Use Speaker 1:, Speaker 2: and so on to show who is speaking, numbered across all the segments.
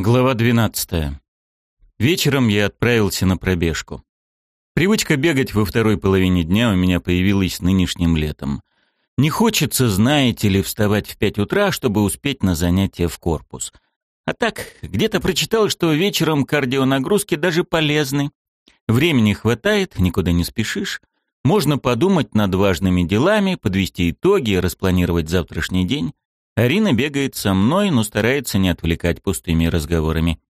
Speaker 1: Глава 12. Вечером я отправился на пробежку. Привычка бегать во второй половине дня у меня появилась нынешним летом. Не хочется, знаете ли, вставать в пять утра, чтобы успеть на занятия в корпус. А так, где-то прочитал, что вечером кардионагрузки даже полезны. Времени хватает, никуда не спешишь. Можно подумать над важными делами, подвести итоги, распланировать завтрашний день. Арина бегает со мной, но старается не отвлекать пустыми разговорами.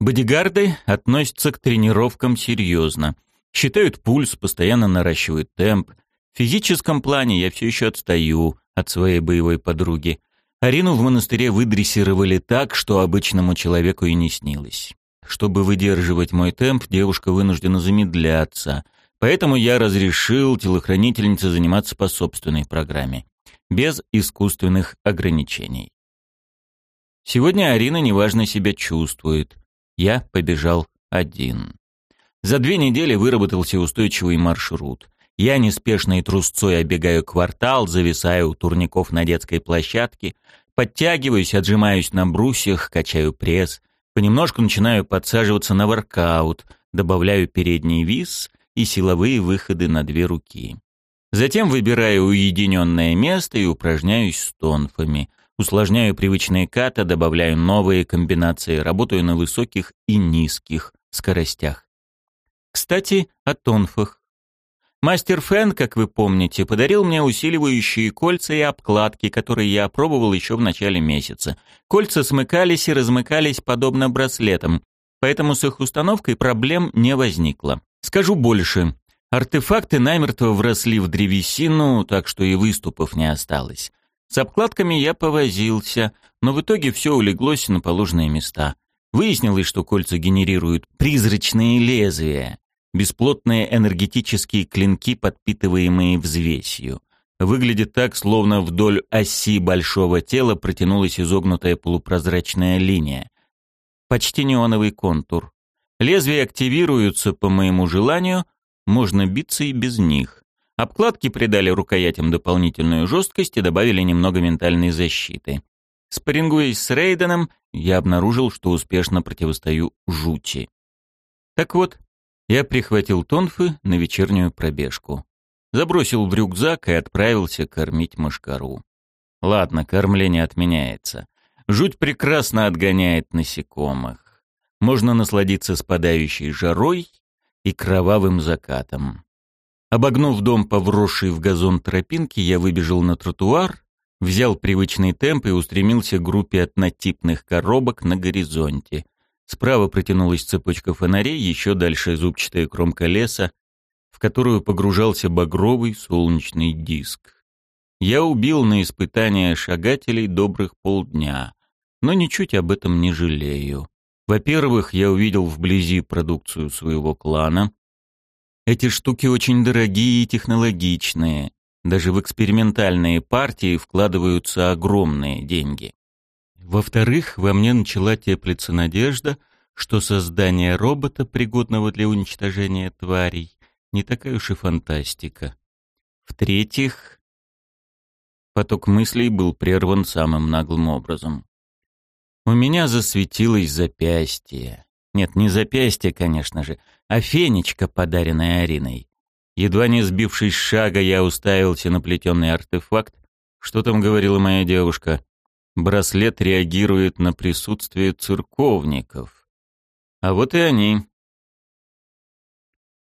Speaker 1: Бодигарды относятся к тренировкам серьезно. Считают пульс, постоянно наращивают темп. В физическом плане я все еще отстаю от своей боевой подруги. Арину в монастыре выдрессировали так, что обычному человеку и не снилось. Чтобы выдерживать мой темп, девушка вынуждена замедляться. Поэтому я разрешил телохранительнице заниматься по собственной программе без искусственных ограничений. Сегодня Арина неважно себя чувствует. Я побежал один. За две недели выработался устойчивый маршрут. Я неспешной трусцой оббегаю квартал, зависаю у турников на детской площадке, подтягиваюсь, отжимаюсь на брусьях, качаю пресс, понемножку начинаю подсаживаться на воркаут, добавляю передний вис и силовые выходы на две руки. Затем выбираю уединенное место и упражняюсь с тонфами. Усложняю привычные ката, добавляю новые комбинации, работаю на высоких и низких скоростях. Кстати, о тонфах. Мастер Фэн, как вы помните, подарил мне усиливающие кольца и обкладки, которые я опробовал еще в начале месяца. Кольца смыкались и размыкались подобно браслетам, поэтому с их установкой проблем не возникло. Скажу больше. Артефакты намертво вросли в древесину, так что и выступов не осталось. С обкладками я повозился, но в итоге все улеглось на положенные места. Выяснилось, что кольца генерируют призрачные лезвия, бесплотные энергетические клинки, подпитываемые взвесью. Выглядит так, словно вдоль оси большого тела протянулась изогнутая полупрозрачная линия. Почти неоновый контур. Лезвия активируются по моему желанию, можно биться и без них. Обкладки придали рукоятям дополнительную жесткость и добавили немного ментальной защиты. Спаррингуясь с Рейденом, я обнаружил, что успешно противостою жути. Так вот, я прихватил тонфы на вечернюю пробежку. Забросил в рюкзак и отправился кормить мышкару. Ладно, кормление отменяется. Жуть прекрасно отгоняет насекомых. Можно насладиться спадающей жарой и кровавым закатом. Обогнув дом по в газон тропинке, я выбежал на тротуар, взял привычный темп и устремился к группе однотипных коробок на горизонте. Справа протянулась цепочка фонарей, еще дальше зубчатая кромка леса, в которую погружался багровый солнечный диск. Я убил на испытания шагателей добрых полдня, но ничуть об этом не жалею. Во-первых, я увидел вблизи продукцию своего клана. Эти штуки очень дорогие и технологичные. Даже в экспериментальные партии вкладываются огромные деньги. Во-вторых, во мне начала теплиться надежда, что создание робота, пригодного для уничтожения тварей, не такая уж и фантастика. В-третьих, поток мыслей был прерван самым наглым образом. У меня засветилось запястье. Нет, не запястье, конечно же, а фенечка, подаренная Ариной. Едва не сбившись с шага, я уставился на плетеный артефакт. Что там говорила моя девушка? Браслет реагирует на присутствие церковников. А вот и они.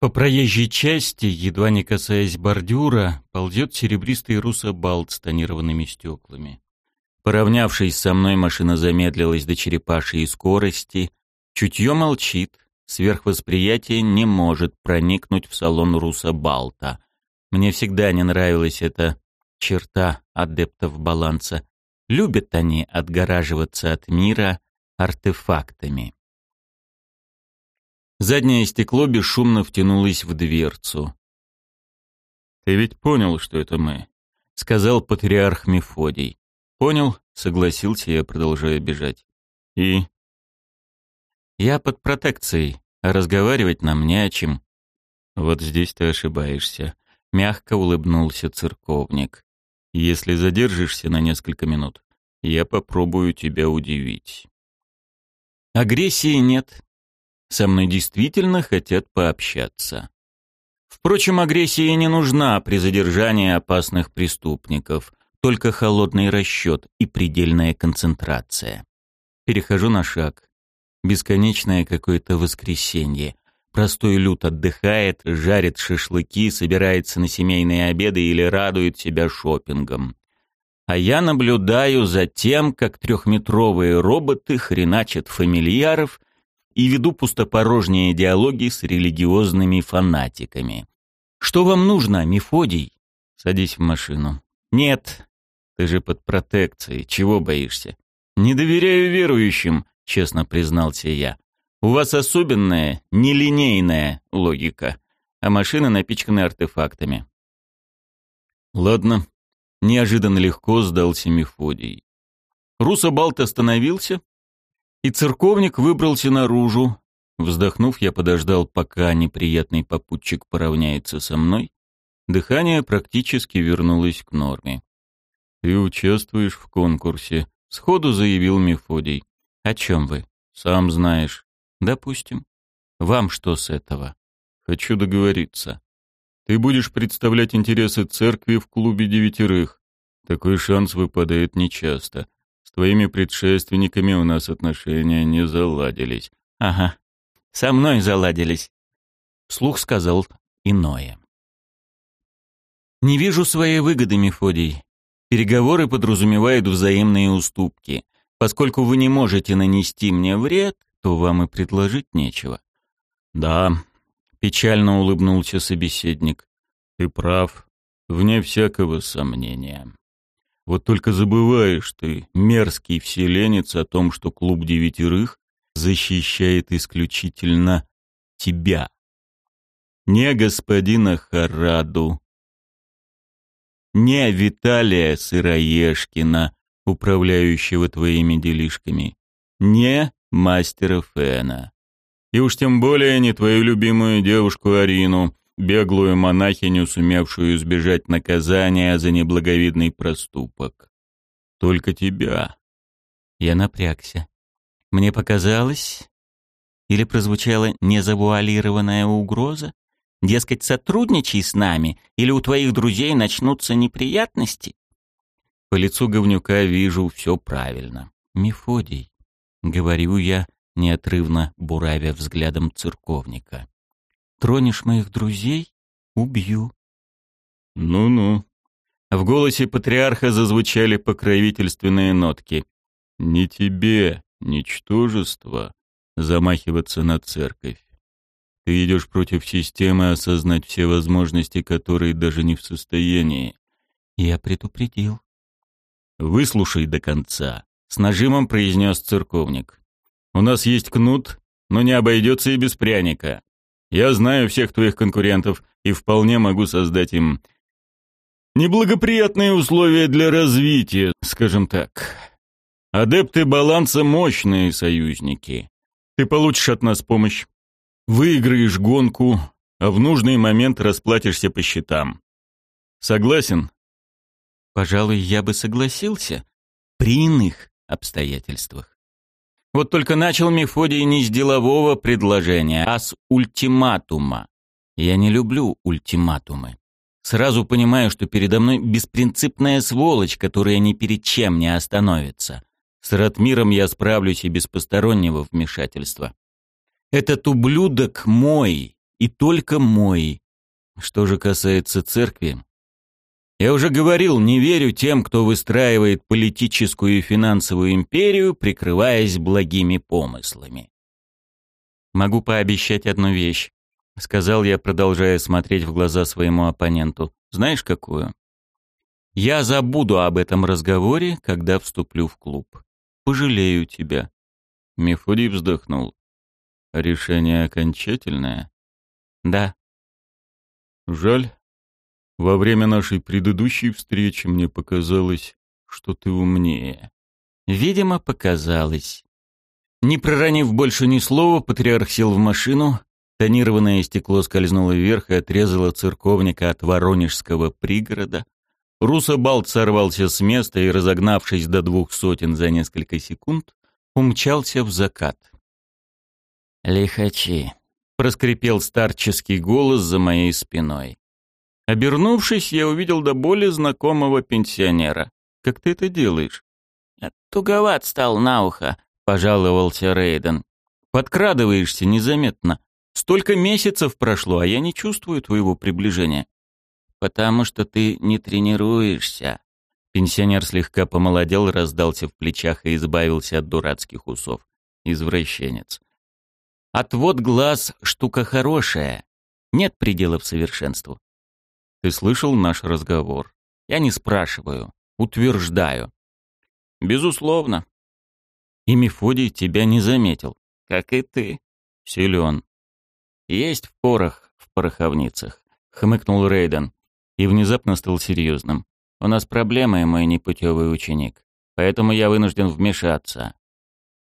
Speaker 1: По проезжей части, едва не касаясь бордюра, ползет серебристый русобалт с тонированными стеклами. Поравнявшись со мной, машина замедлилась до черепашьей скорости. Чутье молчит, сверхвосприятие не может проникнуть в салон Руса Балта. Мне всегда не нравилась эта черта адептов баланса. Любят они отгораживаться от мира артефактами. Заднее стекло бесшумно втянулось в дверцу. «Ты ведь понял, что это мы?» — сказал патриарх Мефодий. «Понял», — согласился я, продолжая бежать. «И?» «Я под протекцией, а разговаривать нам не о чем». «Вот здесь ты ошибаешься», — мягко улыбнулся церковник. «Если задержишься на несколько минут, я попробую тебя удивить». Агрессии нет. Со мной действительно хотят пообщаться. Впрочем, агрессия не нужна при задержании опасных преступников, только холодный расчет и предельная концентрация. Перехожу на шаг. Бесконечное какое-то воскресенье. Простой люд отдыхает, жарит шашлыки, собирается на семейные обеды или радует себя шопингом. А я наблюдаю за тем, как трехметровые роботы хреначат фамильяров и веду пустопорожние диалоги с религиозными фанатиками. «Что вам нужно, Мефодий?» «Садись в машину». «Нет, ты же под протекцией, чего боишься?» «Не доверяю верующим», — честно признался я. «У вас особенная, нелинейная логика, а машины напичканы артефактами». «Ладно», — неожиданно легко сдался Мефодий. Русобалт остановился, и церковник выбрался наружу. Вздохнув, я подождал, пока неприятный попутчик поравняется со мной. Дыхание практически вернулось к норме. «Ты участвуешь в конкурсе», — сходу заявил Мефодий. «О чем вы?» «Сам знаешь». «Допустим. Вам что с этого?» «Хочу договориться. Ты будешь представлять интересы церкви в клубе девятерых. Такой шанс выпадает нечасто. С твоими предшественниками у нас отношения не заладились. Ага, со мной заладились. Слух сказал иное. Не вижу своей выгоды, Мефодий. Переговоры подразумевают взаимные уступки. Поскольку вы не можете нанести мне вред, то вам и предложить нечего. Да, печально улыбнулся собеседник. Ты прав, вне всякого сомнения. Вот только забываешь ты, мерзкий вселенец, о том, что клуб девятерых защищает исключительно тебя. Не господина Хараду, не Виталия Сыроежкина, управляющего твоими делишками, не мастера Фена. И уж тем более не твою любимую девушку Арину, беглую монахиню, сумевшую избежать наказания за неблаговидный проступок. Только тебя. Я напрягся. Мне показалось, или прозвучала незавуалированная угроза? Дескать, сотрудничай с нами, или у твоих друзей начнутся неприятности? По лицу говнюка вижу все правильно. Мефодий, говорю я, неотрывно буравя взглядом церковника. Тронешь моих друзей — убью. Ну-ну. В голосе патриарха зазвучали покровительственные нотки. Не тебе, ничтожество, замахиваться на церковь. Ты идешь против системы, осознать все возможности, которые даже не в состоянии. Я предупредил. Выслушай до конца, с нажимом произнес церковник. У нас есть кнут, но не обойдется и без пряника. Я знаю всех твоих конкурентов и вполне могу создать им неблагоприятные условия для развития, скажем так. Адепты баланса — мощные союзники. Ты получишь от нас помощь. Выиграешь гонку, а в нужный момент расплатишься по счетам. Согласен? Пожалуй, я бы согласился при иных обстоятельствах. Вот только начал Мефодий не с делового предложения, а с ультиматума. Я не люблю ультиматумы. Сразу понимаю, что передо мной беспринципная сволочь, которая ни перед чем не остановится. С Ратмиром я справлюсь и без постороннего вмешательства. Этот ублюдок мой, и только мой. Что же касается церкви, я уже говорил, не верю тем, кто выстраивает политическую и финансовую империю, прикрываясь благими помыслами. Могу пообещать одну вещь, сказал я, продолжая смотреть в глаза своему оппоненту. Знаешь какую? Я забуду об этом разговоре, когда вступлю в клуб. Пожалею тебя. Мефодий вздохнул. Решение окончательное? Да. Жаль. Во время нашей предыдущей встречи мне показалось, что ты умнее. Видимо, показалось. Не проронив больше ни слова, патриарх сел в машину, тонированное стекло скользнуло вверх и отрезало церковника от воронежского пригорода. Русобалт сорвался с места и, разогнавшись до двух сотен за несколько секунд, умчался в закат. «Лихачи», — проскрипел старческий голос за моей спиной. Обернувшись, я увидел до боли знакомого пенсионера. «Как ты это делаешь?» «Туговат стал на ухо», — пожаловался Рейден. «Подкрадываешься незаметно. Столько месяцев прошло, а я не чувствую твоего приближения». «Потому что ты не тренируешься». Пенсионер слегка помолодел, раздался в плечах и избавился от дурацких усов. Извращенец. Отвод глаз — штука хорошая. Нет пределов совершенству. Ты слышал наш разговор? Я не спрашиваю, утверждаю. Безусловно. И Мефодий тебя не заметил, как и ты. Силен. Есть в порох в пороховницах, хмыкнул Рейден и внезапно стал серьезным. У нас проблемы, мой непутевый ученик, поэтому я вынужден вмешаться.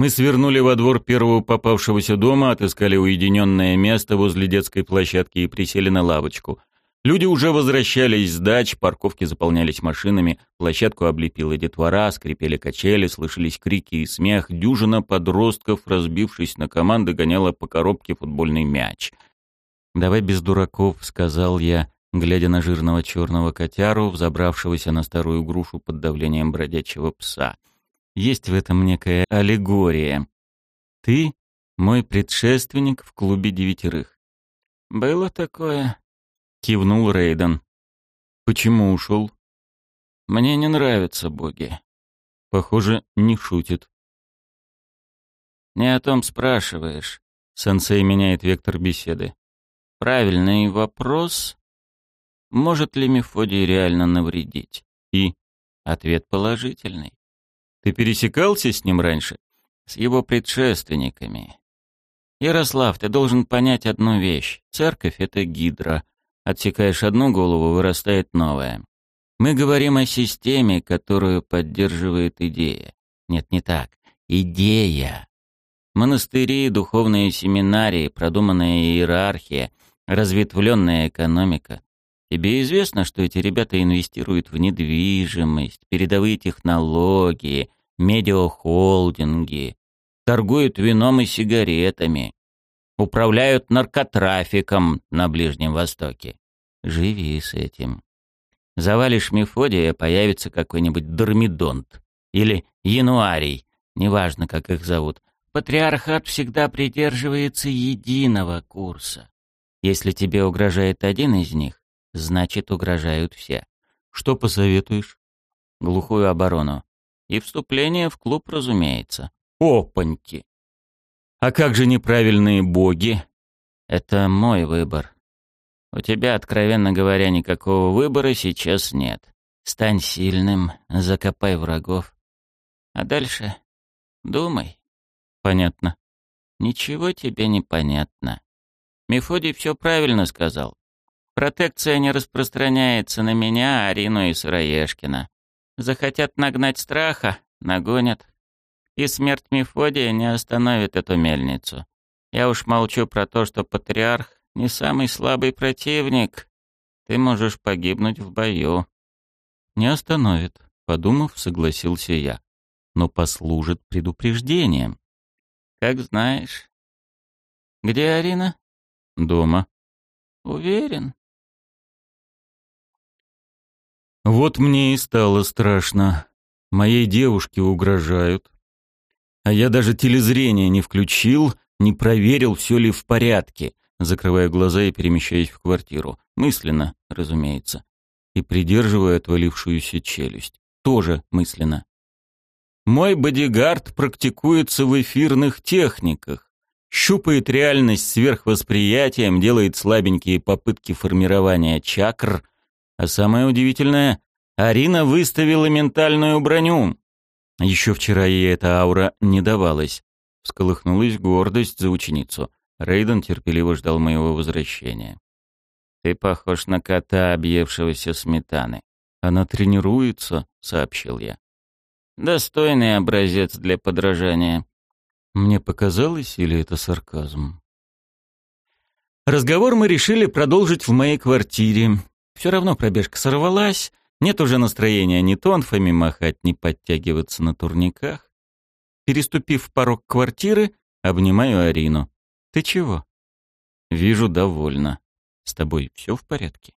Speaker 1: Мы свернули во двор первого попавшегося дома, отыскали уединенное место возле детской площадки и присели на лавочку. Люди уже возвращались с дач, парковки заполнялись машинами, площадку облепила детвора, скрипели качели, слышались крики и смех, дюжина подростков, разбившись на команды, гоняла по коробке футбольный мяч. «Давай без дураков», — сказал я, глядя на жирного черного котяру, взобравшегося на старую грушу под давлением бродячего пса — есть в этом некая аллегория. Ты — мой предшественник в клубе девятерых. «Было такое», — кивнул Рейден. «Почему ушел?» «Мне не нравятся боги». Похоже, не шутит. «Не о том спрашиваешь», — сенсей меняет вектор беседы. «Правильный вопрос. Может ли Мефодий реально навредить?» И ответ положительный. Ты пересекался с ним раньше? С его предшественниками. Ярослав, ты должен понять одну вещь. Церковь — это гидра. Отсекаешь одну голову, вырастает новая. Мы говорим о системе, которую поддерживает идея. Нет, не так. Идея. Монастыри, духовные семинарии, продуманная иерархия, разветвленная экономика. Тебе известно, что эти ребята инвестируют в недвижимость, передовые технологии, медиахолдинги, торгуют вином и сигаретами, управляют наркотрафиком на Ближнем Востоке. Живи с этим. Завалишь Мефодия, появится какой-нибудь Дормидонт или Януарий, неважно, как их зовут. Патриархат всегда придерживается единого курса. Если тебе угрожает один из них, значит угрожают все. Что посоветуешь? Глухую оборону. И вступление в клуб, разумеется. Опаньки! А как же неправильные боги? Это мой выбор. У тебя, откровенно говоря, никакого выбора сейчас нет. Стань сильным, закопай врагов. А дальше думай. Понятно. Ничего тебе не понятно. Мефодий все правильно сказал. Протекция не распространяется на меня, Арину и Сыроежкина. Захотят нагнать страха — нагонят. И смерть Мефодия не остановит эту мельницу. Я уж молчу про то, что патриарх не самый слабый противник. Ты можешь погибнуть в бою. Не остановит, подумав, согласился я. Но послужит предупреждением. Как знаешь. Где Арина? Дома. Уверен? Вот мне и стало страшно. Моей девушке угрожают. А я даже телезрение не включил, не проверил, все ли в порядке, закрывая глаза и перемещаясь в квартиру. Мысленно, разумеется. И придерживая отвалившуюся челюсть. Тоже мысленно. Мой бодигард практикуется в эфирных техниках. Щупает реальность сверхвосприятием, делает слабенькие попытки формирования чакр, а самое удивительное, Арина выставила ментальную броню. Еще вчера ей эта аура не давалась. Всколыхнулась гордость за ученицу. Рейден терпеливо ждал моего возвращения. «Ты похож на кота, объевшегося сметаны. Она тренируется», — сообщил я. «Достойный образец для подражания». Мне показалось, или это сарказм? Разговор мы решили продолжить в моей квартире. Все равно пробежка сорвалась, нет уже настроения ни тонфами махать, ни подтягиваться на турниках. Переступив порог квартиры, обнимаю Арину. Ты чего? Вижу, довольна. С тобой все в порядке?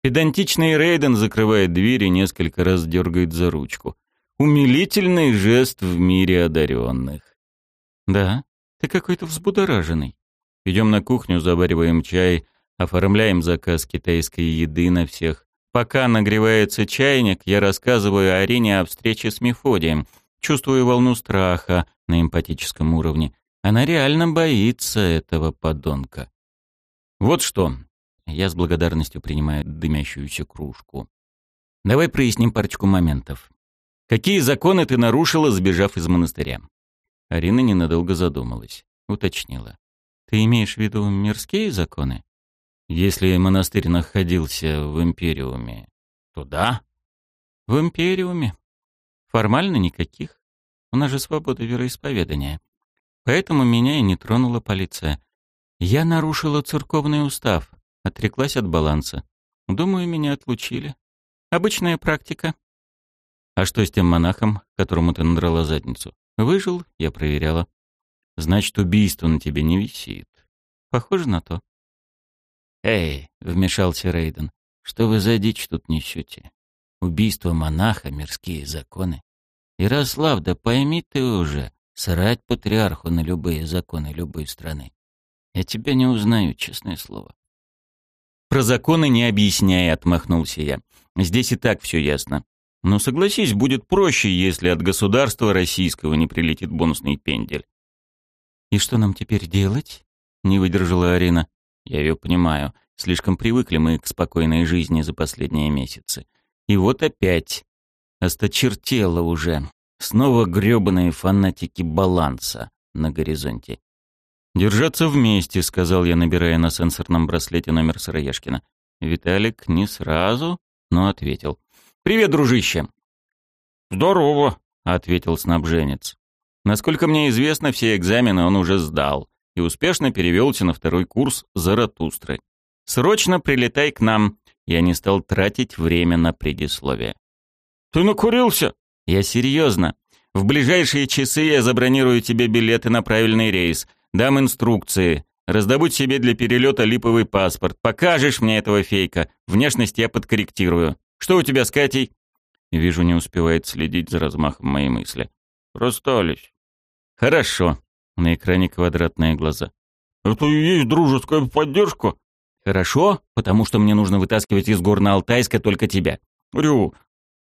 Speaker 1: Педантичный Рейден закрывает дверь и несколько раз дергает за ручку. Умилительный жест в мире одаренных. Да, ты какой-то взбудораженный. Идем на кухню, завариваем чай, оформляем заказ китайской еды на всех. Пока нагревается чайник, я рассказываю Арине о встрече с Мефодием. Чувствую волну страха на эмпатическом уровне. Она реально боится этого подонка. Вот что. Я с благодарностью принимаю дымящуюся кружку. Давай проясним парочку моментов. Какие законы ты нарушила, сбежав из монастыря? Арина ненадолго задумалась. Уточнила. Ты имеешь в виду мирские законы? Если монастырь находился в Империуме, то да. В Империуме? Формально никаких. У нас же свобода вероисповедания. Поэтому меня и не тронула полиция. Я нарушила церковный устав, отреклась от баланса. Думаю, меня отлучили. Обычная практика. А что с тем монахом, которому ты надрала задницу? Выжил, я проверяла. Значит, убийство на тебе не висит. Похоже на то. «Эй!» — вмешался Рейден. «Что вы за дичь тут несете? Убийство монаха, мирские законы. Ярослав, да пойми ты уже, срать патриарху на любые законы любой страны. Я тебя не узнаю, честное слово». «Про законы не объясняй», — отмахнулся я. «Здесь и так все ясно. Но согласись, будет проще, если от государства российского не прилетит бонусный пендель». «И что нам теперь делать?» — не выдержала Арина. Я ее понимаю. Слишком привыкли мы к спокойной жизни за последние месяцы. И вот опять. Осточертело уже. Снова грёбаные фанатики баланса на горизонте. «Держаться вместе», — сказал я, набирая на сенсорном браслете номер Сыроежкина. Виталик не сразу, но ответил. «Привет, дружище!» «Здорово», — ответил снабженец. Насколько мне известно, все экзамены он уже сдал и успешно перевелся на второй курс Заратустры. «Срочно прилетай к нам!» Я не стал тратить время на предисловие. «Ты накурился?» «Я серьезно. В ближайшие часы я забронирую тебе билеты на правильный рейс, дам инструкции, раздобудь себе для перелета липовый паспорт, покажешь мне этого фейка, внешность я подкорректирую. Что у тебя с Катей?» Вижу, не успевает следить за размахом моей мысли. «Расстались». «Хорошо. На экране квадратные глаза. «Это и есть дружеская поддержка?» «Хорошо, потому что мне нужно вытаскивать из Горно-Алтайска только тебя». «Рю».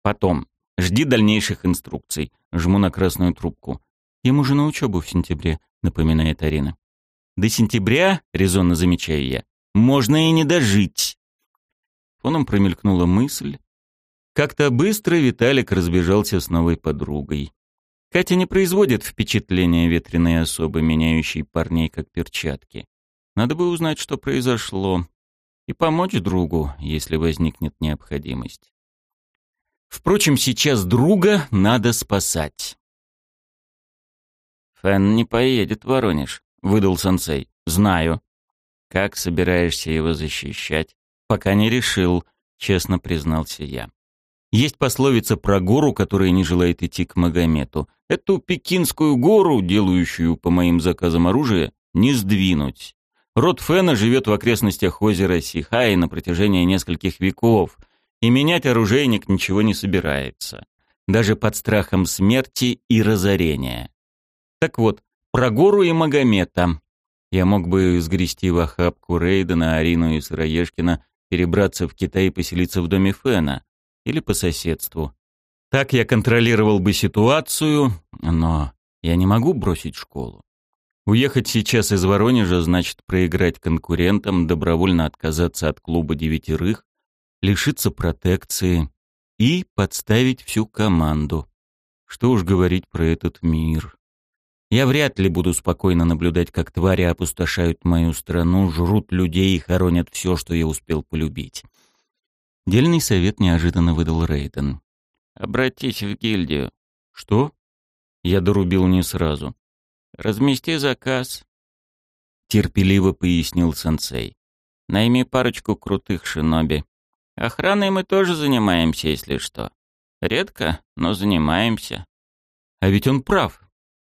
Speaker 1: «Потом. Жди дальнейших инструкций». Жму на красную трубку. «Ему же на учебу в сентябре», — напоминает Арина. «До сентября, — резонно замечаю я, — можно и не дожить». Фоном промелькнула мысль. Как-то быстро Виталик разбежался с новой подругой. Катя не производит впечатления ветреной особы, меняющей парней как перчатки. Надо бы узнать, что произошло, и помочь другу, если возникнет необходимость. Впрочем, сейчас друга надо спасать. «Фэн не поедет в Воронеж», — выдал сенсей. «Знаю». «Как собираешься его защищать?» «Пока не решил», — честно признался я. Есть пословица про гору, которая не желает идти к Магомету. Эту пекинскую гору, делающую по моим заказам оружие, не сдвинуть. Род Фена живет в окрестностях озера Сихай на протяжении нескольких веков, и менять оружейник ничего не собирается. Даже под страхом смерти и разорения. Так вот, про гору и Магомета. Я мог бы сгрести в охапку Рейдена, Арину и Сыроежкина, перебраться в Китай и поселиться в доме Фена или по соседству. Так я контролировал бы ситуацию, но я не могу бросить школу. Уехать сейчас из Воронежа значит проиграть конкурентам, добровольно отказаться от клуба девятерых, лишиться протекции и подставить всю команду. Что уж говорить про этот мир. Я вряд ли буду спокойно наблюдать, как твари опустошают мою страну, жрут людей и хоронят все, что я успел полюбить. Дельный совет неожиданно выдал Рейден. «Обратись в гильдию». «Что?» Я дорубил не сразу. «Размести заказ», — терпеливо пояснил сенсей. «Найми парочку крутых шиноби. Охраной мы тоже занимаемся, если что. Редко, но занимаемся». А ведь он прав.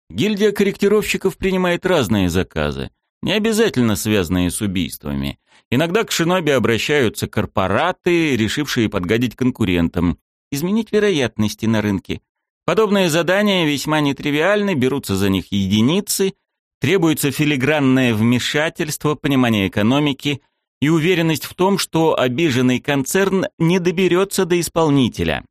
Speaker 1: Гильдия корректировщиков принимает разные заказы. Не обязательно связанные с убийствами. Иногда к шиноби обращаются корпораты, решившие подгадить конкурентам, изменить вероятности на рынке. Подобные задания весьма нетривиальны, берутся за них единицы, требуется филигранное вмешательство, понимание экономики и уверенность в том, что обиженный концерн не доберется до исполнителя.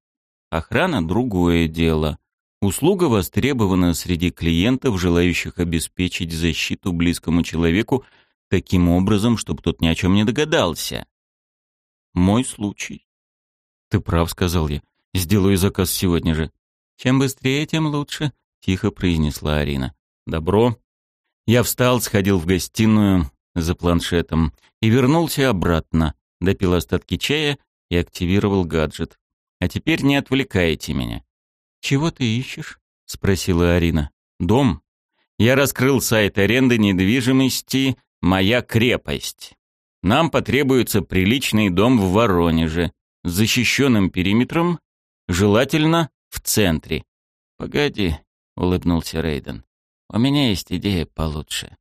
Speaker 1: Охрана – другое дело. Услуга востребована среди клиентов, желающих обеспечить защиту близкому человеку таким образом, чтобы тот ни о чем не догадался. Мой случай. Ты прав, сказал я. Сделаю заказ сегодня же. Чем быстрее, тем лучше, тихо произнесла Арина. Добро. Я встал, сходил в гостиную за планшетом и вернулся обратно, допил остатки чая и активировал гаджет. А теперь не отвлекайте меня. «Чего ты ищешь?» — спросила Арина. «Дом. Я раскрыл сайт аренды недвижимости «Моя крепость». Нам потребуется приличный дом в Воронеже, с защищенным периметром, желательно в центре. «Погоди», — улыбнулся Рейден. «У меня есть идея получше».